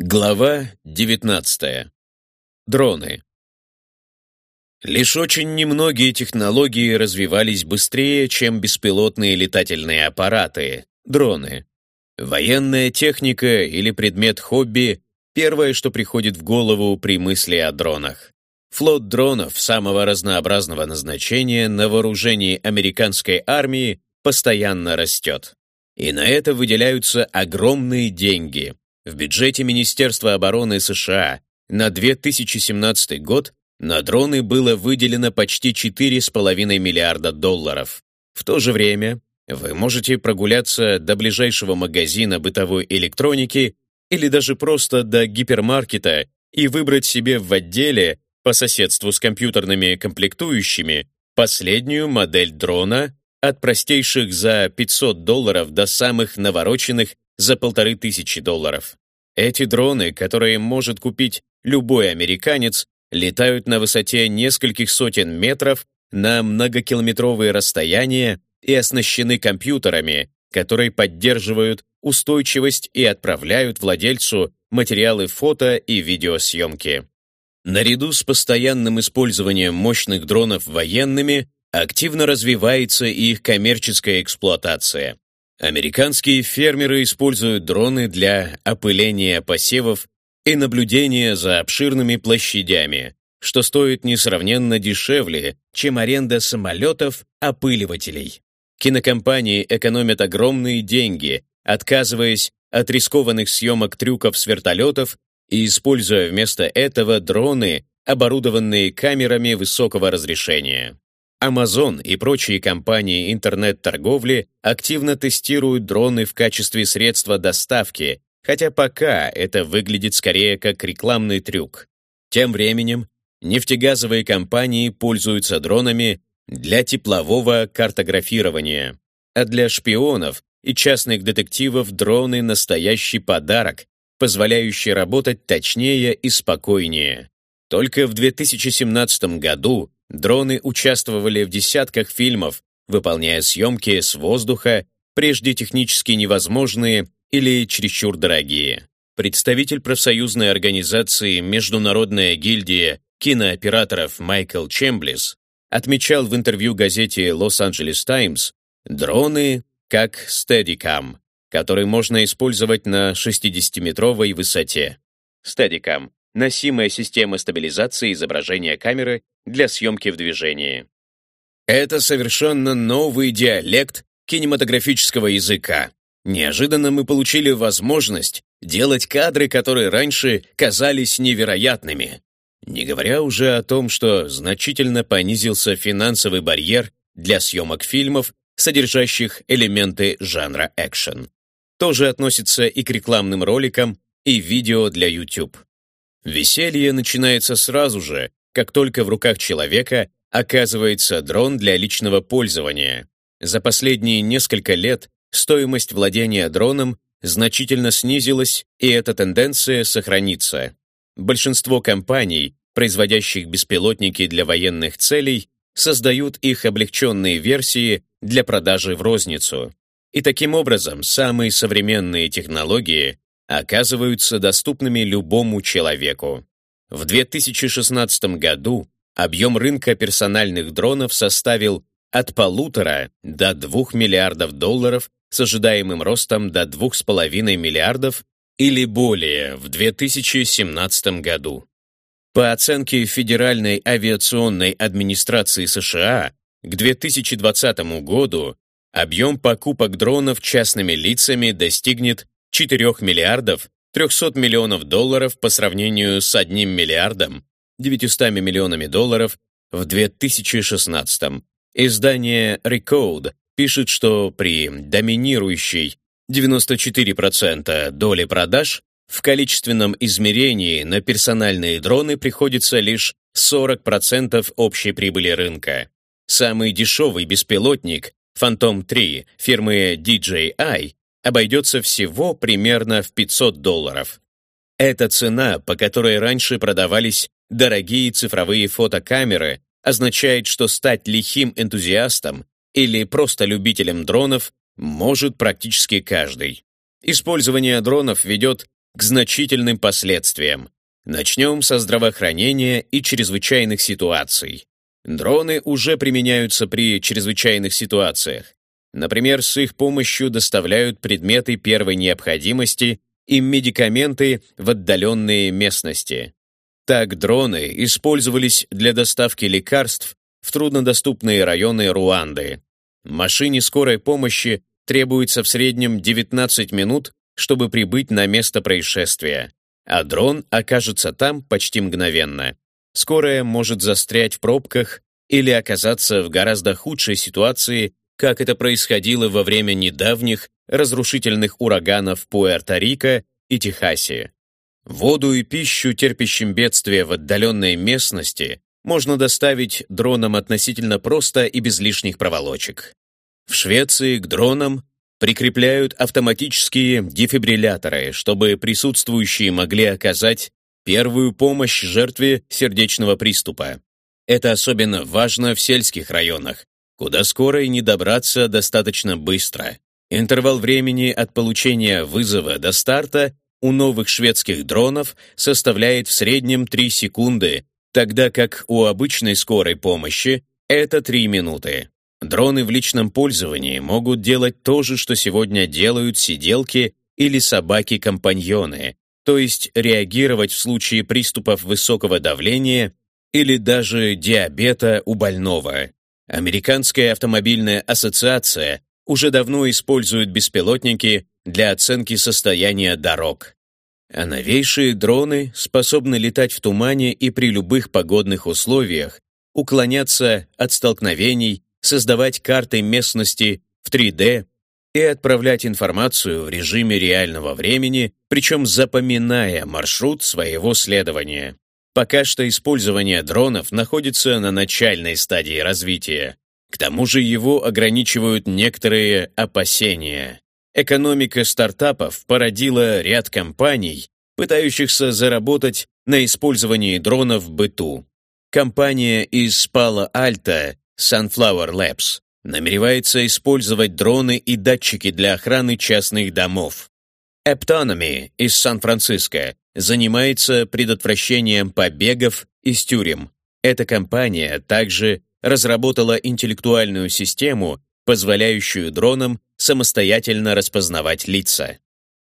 Глава 19. Дроны. Лишь очень немногие технологии развивались быстрее, чем беспилотные летательные аппараты, дроны. Военная техника или предмет хобби – первое, что приходит в голову при мысли о дронах. Флот дронов самого разнообразного назначения на вооружении американской армии постоянно растет. И на это выделяются огромные деньги – в бюджете Министерства обороны США на 2017 год на дроны было выделено почти 4,5 миллиарда долларов. В то же время вы можете прогуляться до ближайшего магазина бытовой электроники или даже просто до гипермаркета и выбрать себе в отделе по соседству с компьютерными комплектующими последнюю модель дрона от простейших за 500 долларов до самых навороченных за полторы тысячи долларов. Эти дроны, которые может купить любой американец, летают на высоте нескольких сотен метров на многокилометровые расстояния и оснащены компьютерами, которые поддерживают устойчивость и отправляют владельцу материалы фото и видеосъемки. Наряду с постоянным использованием мощных дронов военными активно развивается и их коммерческая эксплуатация. Американские фермеры используют дроны для опыления посевов и наблюдения за обширными площадями, что стоит несравненно дешевле, чем аренда самолетов-опыливателей. Кинокомпании экономят огромные деньги, отказываясь от рискованных съемок трюков с вертолетов и используя вместо этого дроны, оборудованные камерами высокого разрешения. Amazon и прочие компании интернет-торговли активно тестируют дроны в качестве средства доставки, хотя пока это выглядит скорее как рекламный трюк. Тем временем нефтегазовые компании пользуются дронами для теплового картографирования, а для шпионов и частных детективов дроны — настоящий подарок, позволяющий работать точнее и спокойнее. Только в 2017 году Дроны участвовали в десятках фильмов, выполняя съемки с воздуха, прежде технически невозможные или чересчур дорогие. Представитель профсоюзной организации «Международная гильдия кинооператоров» Майкл Чемблис отмечал в интервью газете «Лос-Анджелес Таймс» дроны как Steadicam, который можно использовать на 60-метровой высоте. Steadicam — носимая система стабилизации изображения камеры для съемки в движении. Это совершенно новый диалект кинематографического языка. Неожиданно мы получили возможность делать кадры, которые раньше казались невероятными. Не говоря уже о том, что значительно понизился финансовый барьер для съемок фильмов, содержащих элементы жанра экшен. Тоже относится и к рекламным роликам, и видео для YouTube. Веселье начинается сразу же, как только в руках человека оказывается дрон для личного пользования. За последние несколько лет стоимость владения дроном значительно снизилась, и эта тенденция сохранится. Большинство компаний, производящих беспилотники для военных целей, создают их облегченные версии для продажи в розницу. И таким образом самые современные технологии оказываются доступными любому человеку. В 2016 году объем рынка персональных дронов составил от полутора до двух миллиардов долларов с ожидаемым ростом до 2,5 миллиардов или более в 2017 году. По оценке Федеральной авиационной администрации США, к 2020 году объем покупок дронов частными лицами достигнет 4 миллиардов 300 миллионов долларов по сравнению с 1 миллиардом 900 миллионами долларов в 2016. Издание Recode пишет, что при доминирующей 94% доли продаж в количественном измерении на персональные дроны приходится лишь 40% общей прибыли рынка. Самый дешевый беспилотник Phantom 3 фирмы DJI обойдется всего примерно в 500 долларов. Это цена, по которой раньше продавались дорогие цифровые фотокамеры, означает, что стать лихим энтузиастом или просто любителем дронов может практически каждый. Использование дронов ведет к значительным последствиям. Начнем со здравоохранения и чрезвычайных ситуаций. Дроны уже применяются при чрезвычайных ситуациях. Например, с их помощью доставляют предметы первой необходимости и медикаменты в отдаленные местности. Так дроны использовались для доставки лекарств в труднодоступные районы Руанды. Машине скорой помощи требуется в среднем 19 минут, чтобы прибыть на место происшествия, а дрон окажется там почти мгновенно. Скорая может застрять в пробках или оказаться в гораздо худшей ситуации, как это происходило во время недавних разрушительных ураганов Пуэрто-Рико и Техасе. Воду и пищу, терпящим бедствия в отдаленной местности, можно доставить дроном относительно просто и без лишних проволочек. В Швеции к дронам прикрепляют автоматические дефибрилляторы, чтобы присутствующие могли оказать первую помощь жертве сердечного приступа. Это особенно важно в сельских районах, куда скоро и не добраться достаточно быстро. Интервал времени от получения вызова до старта у новых шведских дронов составляет в среднем 3 секунды, тогда как у обычной скорой помощи это 3 минуты. Дроны в личном пользовании могут делать то же, что сегодня делают сиделки или собаки-компаньоны, то есть реагировать в случае приступов высокого давления или даже диабета у больного. Американская автомобильная ассоциация уже давно используют беспилотники для оценки состояния дорог. А новейшие дроны способны летать в тумане и при любых погодных условиях, уклоняться от столкновений, создавать карты местности в 3D и отправлять информацию в режиме реального времени, причем запоминая маршрут своего следования. Пока что использование дронов находится на начальной стадии развития. К тому же его ограничивают некоторые опасения. Экономика стартапов породила ряд компаний, пытающихся заработать на использовании дронов в быту. Компания из Пало-Альто Sunflower Labs намеревается использовать дроны и датчики для охраны частных домов. Eptonomy из Сан-Франциско занимается предотвращением побегов из тюрем. Эта компания также разработала интеллектуальную систему, позволяющую дронам самостоятельно распознавать лица.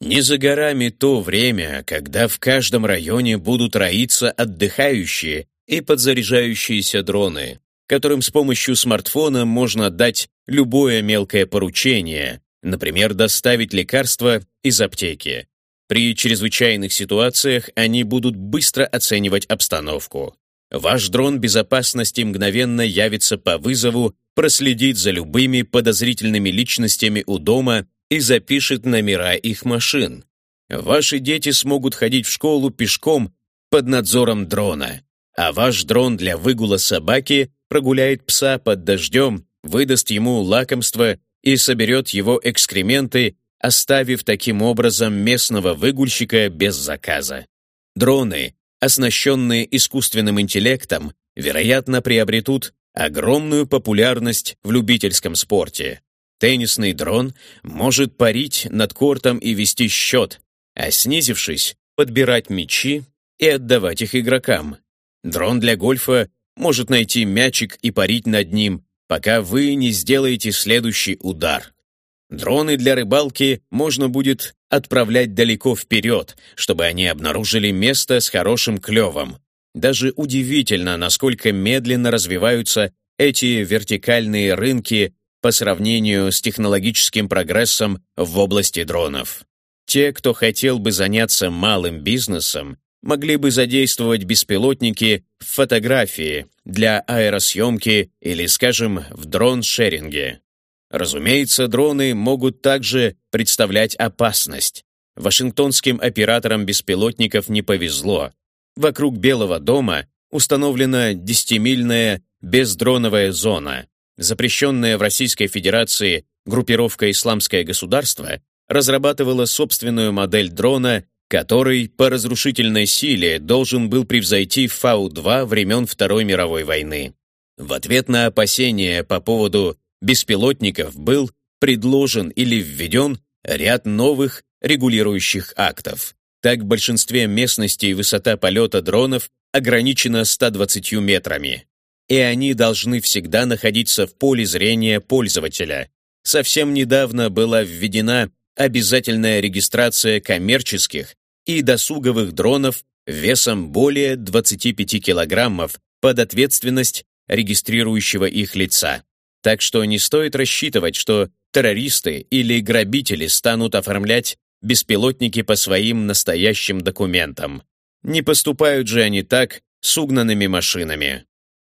Не за горами то время, когда в каждом районе будут роиться отдыхающие и подзаряжающиеся дроны, которым с помощью смартфона можно дать любое мелкое поручение, например, доставить лекарства из аптеки. При чрезвычайных ситуациях они будут быстро оценивать обстановку. Ваш дрон безопасности мгновенно явится по вызову, проследит за любыми подозрительными личностями у дома и запишет номера их машин. Ваши дети смогут ходить в школу пешком под надзором дрона, а ваш дрон для выгула собаки прогуляет пса под дождем, выдаст ему лакомство и соберет его экскременты, оставив таким образом местного выгульщика без заказа. Дроны оснащенные искусственным интеллектом, вероятно, приобретут огромную популярность в любительском спорте. Теннисный дрон может парить над кортом и вести счет, а снизившись, подбирать мячи и отдавать их игрокам. Дрон для гольфа может найти мячик и парить над ним, пока вы не сделаете следующий удар. Дроны для рыбалки можно будет отправлять далеко вперед, чтобы они обнаружили место с хорошим клевом. Даже удивительно, насколько медленно развиваются эти вертикальные рынки по сравнению с технологическим прогрессом в области дронов. Те, кто хотел бы заняться малым бизнесом, могли бы задействовать беспилотники в фотографии, для аэросъемки или, скажем, в дрон-шеринге. Разумеется, дроны могут также представлять опасность. Вашингтонским операторам беспилотников не повезло. Вокруг Белого дома установлена десятимильная бездроновая зона. Запрещенная в Российской Федерации группировка «Исламское государство» разрабатывала собственную модель дрона, который по разрушительной силе должен был превзойти Фау-2 времен Второй мировой войны. В ответ на опасения по поводу беспилотников был предложен или введен ряд новых регулирующих актов. Так в большинстве местностей высота полета дронов ограничена 120 метрами, и они должны всегда находиться в поле зрения пользователя. Совсем недавно была введена обязательная регистрация коммерческих и досуговых дронов весом более 25 килограммов под ответственность регистрирующего их лица. Так что не стоит рассчитывать, что террористы или грабители станут оформлять беспилотники по своим настоящим документам. Не поступают же они так с угнанными машинами.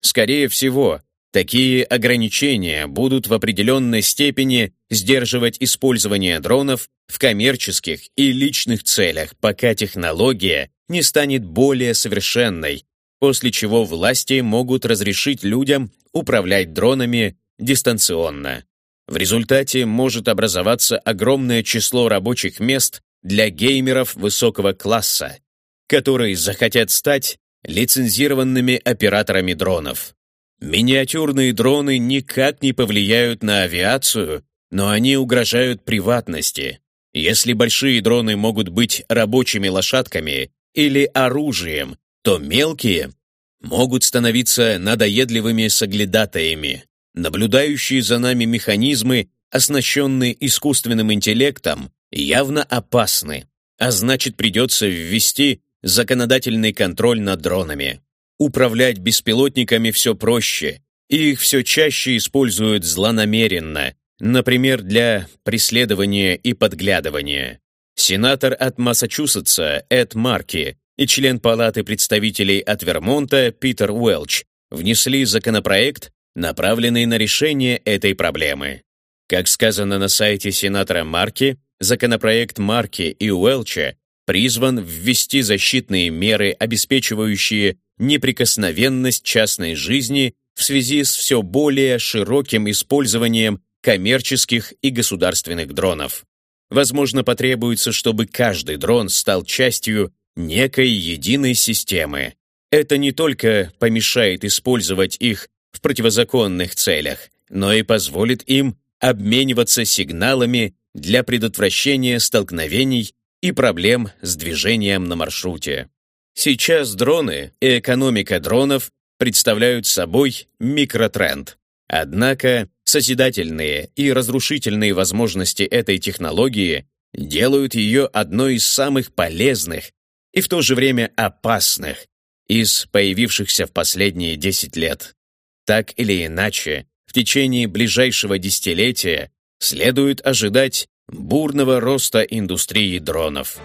Скорее всего, такие ограничения будут в определенной степени сдерживать использование дронов в коммерческих и личных целях, пока технология не станет более совершенной, после чего власти могут разрешить людям управлять дронами дистанционно. В результате может образоваться огромное число рабочих мест для геймеров высокого класса, которые захотят стать лицензированными операторами дронов. Миниатюрные дроны никак не повлияют на авиацию, но они угрожают приватности. Если большие дроны могут быть рабочими лошадками или оружием, то мелкие могут становиться надоедливыми соглядатаями. Наблюдающие за нами механизмы, оснащенные искусственным интеллектом, явно опасны, а значит придется ввести законодательный контроль над дронами. Управлять беспилотниками все проще, и их все чаще используют злонамеренно, например, для преследования и подглядывания. Сенатор от Массачусетса Эд Марки и член Палаты представителей от Вермонта Питер Уэлч внесли законопроект, направленный на решение этой проблемы. Как сказано на сайте сенатора Марки, законопроект Марки и Уэлча призван ввести защитные меры, обеспечивающие неприкосновенность частной жизни в связи с все более широким использованием коммерческих и государственных дронов. Возможно, потребуется, чтобы каждый дрон стал частью некой единой системы. Это не только помешает использовать их противозаконных целях, но и позволит им обмениваться сигналами для предотвращения столкновений и проблем с движением на маршруте. Сейчас дроны и экономика дронов представляют собой микротренд. Однако созидательные и разрушительные возможности этой технологии делают ее одной из самых полезных и в то же время опасных из появившихся в последние 10 лет. Так или иначе, в течение ближайшего десятилетия следует ожидать бурного роста индустрии дронов.